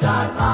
die.